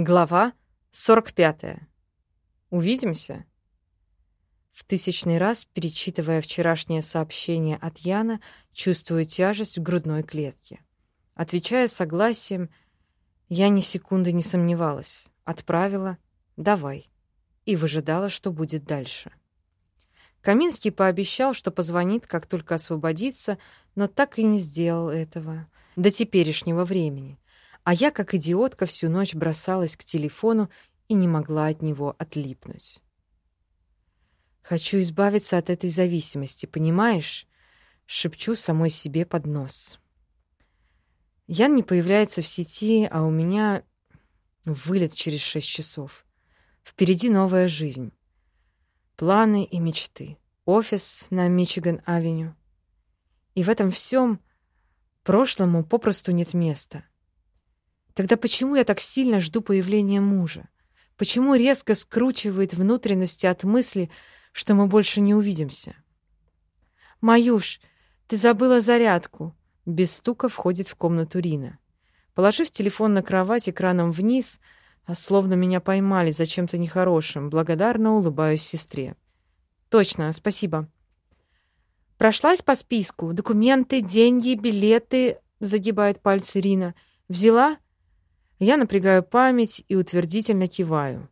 Глава 45. Увидимся. В тысячный раз, перечитывая вчерашнее сообщение от Яна, чувствую тяжесть в грудной клетке. Отвечая согласием, я ни секунды не сомневалась. Отправила «давай» и выжидала, что будет дальше. Каминский пообещал, что позвонит, как только освободится, но так и не сделал этого до теперешнего времени — а я, как идиотка, всю ночь бросалась к телефону и не могла от него отлипнуть. «Хочу избавиться от этой зависимости, понимаешь?» — шепчу самой себе под нос. Ян не появляется в сети, а у меня вылет через шесть часов. Впереди новая жизнь. Планы и мечты. Офис на Мичиган-авеню. И в этом всем прошлому попросту нет места. Тогда почему я так сильно жду появления мужа? Почему резко скручивает внутренности от мысли, что мы больше не увидимся? «Маюш, ты забыла зарядку!» Без стука входит в комнату Рина. Положив телефон на кровать экраном вниз, а словно меня поймали за чем-то нехорошим, благодарно улыбаюсь сестре. «Точно, спасибо». «Прошлась по списку. Документы, деньги, билеты...» — загибает пальцы Рина. «Взяла?» Я напрягаю память и утвердительно киваю.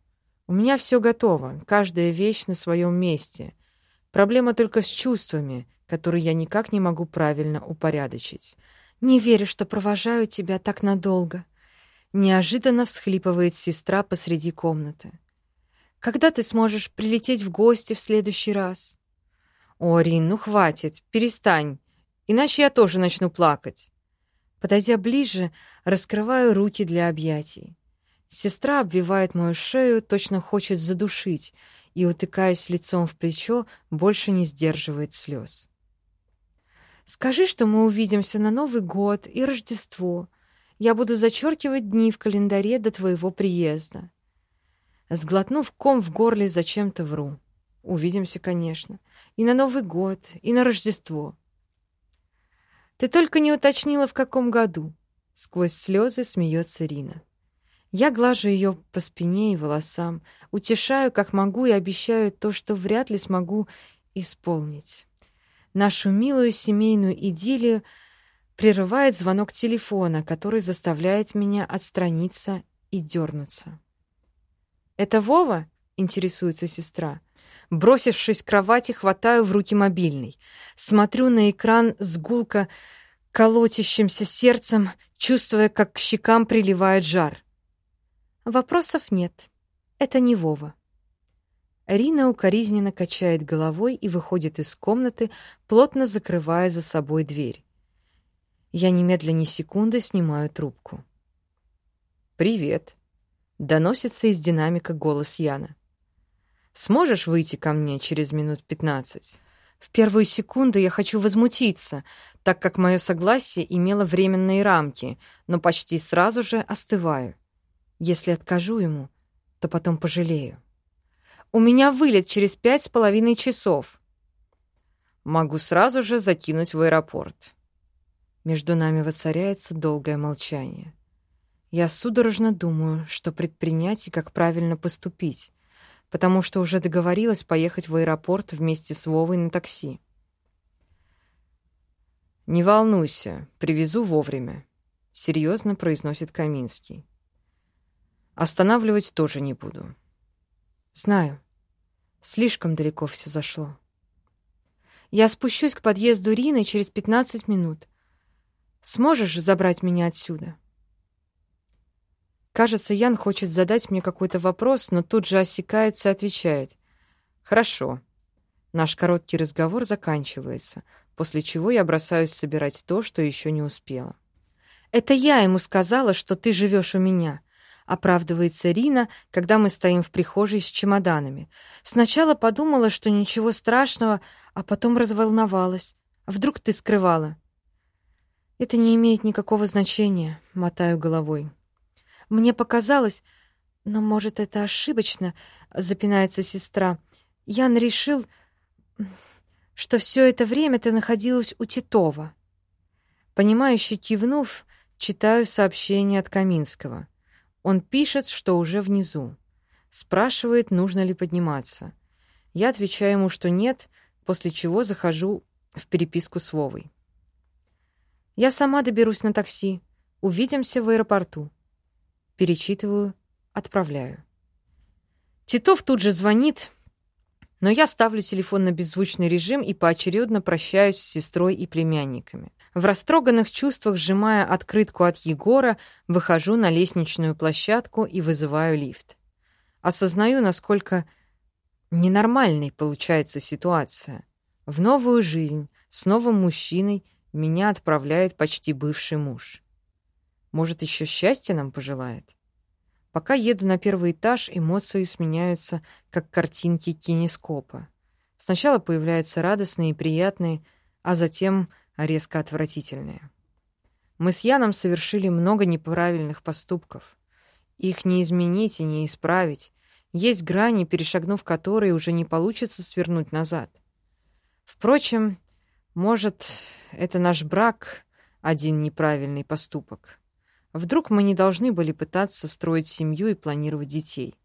У меня все готово, каждая вещь на своем месте. Проблема только с чувствами, которые я никак не могу правильно упорядочить. «Не верю, что провожаю тебя так надолго», — неожиданно всхлипывает сестра посреди комнаты. «Когда ты сможешь прилететь в гости в следующий раз?» «О, Рин, ну хватит, перестань, иначе я тоже начну плакать». Подойдя ближе, раскрываю руки для объятий. Сестра обвивает мою шею, точно хочет задушить, и, утыкаясь лицом в плечо, больше не сдерживает слез. «Скажи, что мы увидимся на Новый год и Рождество. Я буду зачеркивать дни в календаре до твоего приезда». Сглотнув ком в горле, зачем-то вру. Увидимся, конечно. И на Новый год, и на Рождество. Ты только не уточнила, в каком году. Сквозь слезы смеется Рина. Я глажу ее по спине и волосам, утешаю, как могу, и обещаю то, что вряд ли смогу исполнить. Нашу милую семейную идиллию прерывает звонок телефона, который заставляет меня отстраниться и дернуться. «Это Вова?» — интересуется сестра. Бросившись к кровати, хватаю в руки мобильный. Смотрю на экран с гулко колотящимся сердцем, чувствуя, как к щекам приливает жар. Вопросов нет. Это не Вова. Рина укоризненно качает головой и выходит из комнаты, плотно закрывая за собой дверь. Я немедленно ни секунды снимаю трубку. «Привет», — доносится из динамика голос Яна. Сможешь выйти ко мне через минут пятнадцать? В первую секунду я хочу возмутиться, так как мое согласие имело временные рамки, но почти сразу же остываю. Если откажу ему, то потом пожалею. У меня вылет через пять с половиной часов. Могу сразу же закинуть в аэропорт. Между нами воцаряется долгое молчание. Я судорожно думаю, что предпринять и как правильно поступить потому что уже договорилась поехать в аэропорт вместе с Вовой на такси. «Не волнуйся, привезу вовремя», — серьезно произносит Каминский. «Останавливать тоже не буду». «Знаю. Слишком далеко все зашло. Я спущусь к подъезду Рины через пятнадцать минут. Сможешь забрать меня отсюда?» Кажется, Ян хочет задать мне какой-то вопрос, но тут же осекается и отвечает. «Хорошо». Наш короткий разговор заканчивается, после чего я бросаюсь собирать то, что еще не успела. «Это я ему сказала, что ты живешь у меня», — оправдывается Рина, когда мы стоим в прихожей с чемоданами. «Сначала подумала, что ничего страшного, а потом разволновалась. Вдруг ты скрывала?» «Это не имеет никакого значения», — мотаю головой. Мне показалось, но, может, это ошибочно, запинается сестра. Ян решил, что все это время ты находилась у Титова. Понимающе кивнув, читаю сообщение от Каминского. Он пишет, что уже внизу. Спрашивает, нужно ли подниматься. Я отвечаю ему, что нет, после чего захожу в переписку с Вовой. «Я сама доберусь на такси. Увидимся в аэропорту». Перечитываю, отправляю. Титов тут же звонит, но я ставлю телефон на беззвучный режим и поочередно прощаюсь с сестрой и племянниками. В растроганных чувствах, сжимая открытку от Егора, выхожу на лестничную площадку и вызываю лифт. Осознаю, насколько ненормальной получается ситуация. В новую жизнь, с новым мужчиной меня отправляет почти бывший муж. Может, еще счастье нам пожелает? Пока еду на первый этаж, эмоции сменяются, как картинки кинескопа. Сначала появляются радостные и приятные, а затем резко отвратительные. Мы с Яном совершили много неправильных поступков. Их не изменить и не исправить. Есть грани, перешагнув которые уже не получится свернуть назад. Впрочем, может, это наш брак — один неправильный поступок. Вдруг мы не должны были пытаться строить семью и планировать детей.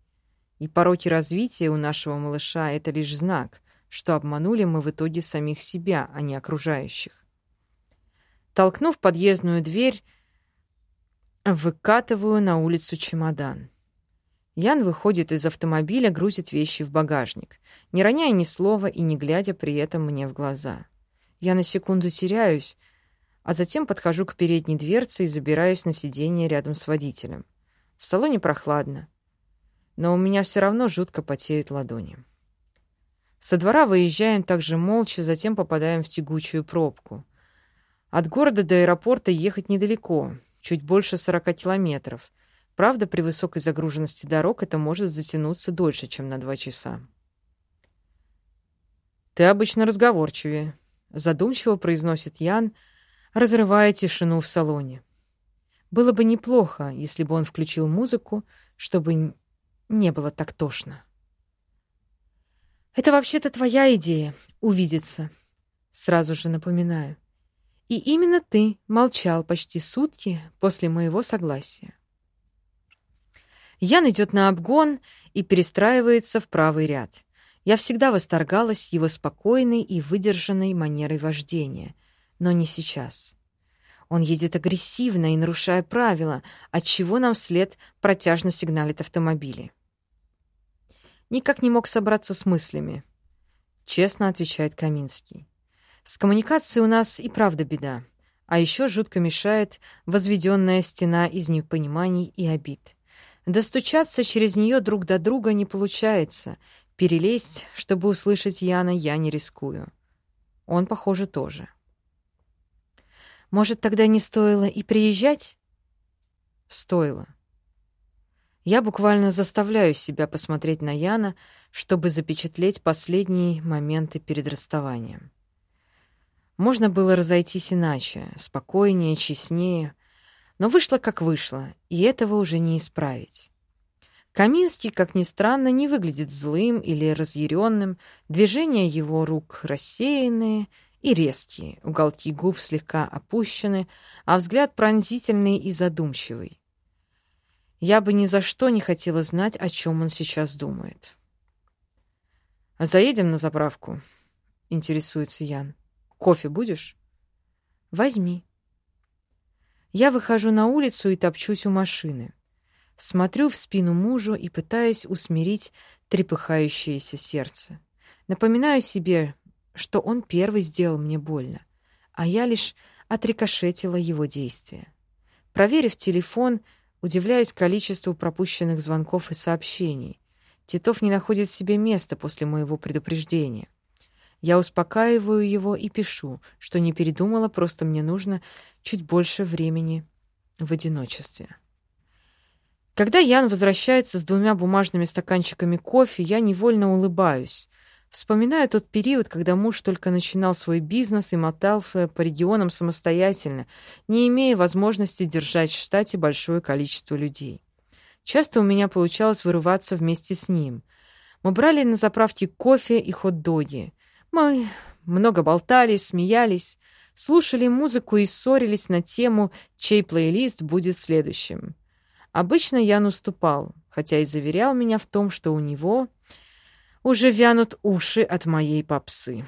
И пороки развития у нашего малыша — это лишь знак, что обманули мы в итоге самих себя, а не окружающих. Толкнув подъездную дверь, выкатываю на улицу чемодан. Ян выходит из автомобиля, грузит вещи в багажник, не роняя ни слова и не глядя при этом мне в глаза. Я на секунду теряюсь, а затем подхожу к передней дверце и забираюсь на сиденье рядом с водителем. В салоне прохладно, но у меня все равно жутко потеют ладони. Со двора выезжаем также молча, затем попадаем в тягучую пробку. От города до аэропорта ехать недалеко, чуть больше 40 километров. Правда, при высокой загруженности дорог это может затянуться дольше, чем на два часа. «Ты обычно разговорчивее», — задумчиво произносит Ян, — разрывая тишину в салоне. Было бы неплохо, если бы он включил музыку, чтобы не было так тошно. «Это вообще-то твоя идея — увидеться», — сразу же напоминаю. «И именно ты молчал почти сутки после моего согласия». Ян идет на обгон и перестраивается в правый ряд. Я всегда восторгалась его спокойной и выдержанной манерой вождения, но не сейчас. Он едет агрессивно и нарушая правила, отчего нам вслед протяжно сигналит автомобили. Никак не мог собраться с мыслями. Честно отвечает Каминский. С коммуникацией у нас и правда беда. А еще жутко мешает возведенная стена из непониманий и обид. Достучаться через нее друг до друга не получается. Перелезть, чтобы услышать Яна, я не рискую. Он, похоже, тоже. Может, тогда не стоило и приезжать? Стоило. Я буквально заставляю себя посмотреть на Яна, чтобы запечатлеть последние моменты перед расставанием. Можно было разойтись иначе, спокойнее, честнее, но вышло как вышло, и этого уже не исправить. Каминский, как ни странно, не выглядит злым или разъяренным, движения его рук рассеянные и резкие, уголки губ слегка опущены, а взгляд пронзительный и задумчивый. Я бы ни за что не хотела знать, о чем он сейчас думает. «А заедем на заправку?» — интересуется Ян. «Кофе будешь?» «Возьми». Я выхожу на улицу и топчусь у машины. Смотрю в спину мужу и пытаюсь усмирить трепыхающееся сердце. Напоминаю себе, что он первый сделал мне больно, а я лишь отрикошетила его действия. Проверив телефон, удивляюсь количеству пропущенных звонков и сообщений. Титов не находит себе места после моего предупреждения. Я успокаиваю его и пишу, что не передумала, просто мне нужно чуть больше времени в одиночестве. Когда Ян возвращается с двумя бумажными стаканчиками кофе, я невольно улыбаюсь. Вспоминаю тот период, когда муж только начинал свой бизнес и мотался по регионам самостоятельно, не имея возможности держать в штате большое количество людей. Часто у меня получалось вырываться вместе с ним. Мы брали на заправке кофе и хот-доги. Мы много болтали, смеялись, слушали музыку и ссорились на тему, чей плейлист будет следующим. Обычно Ян уступал, хотя и заверял меня в том, что у него уже вянут уши от моей попсы.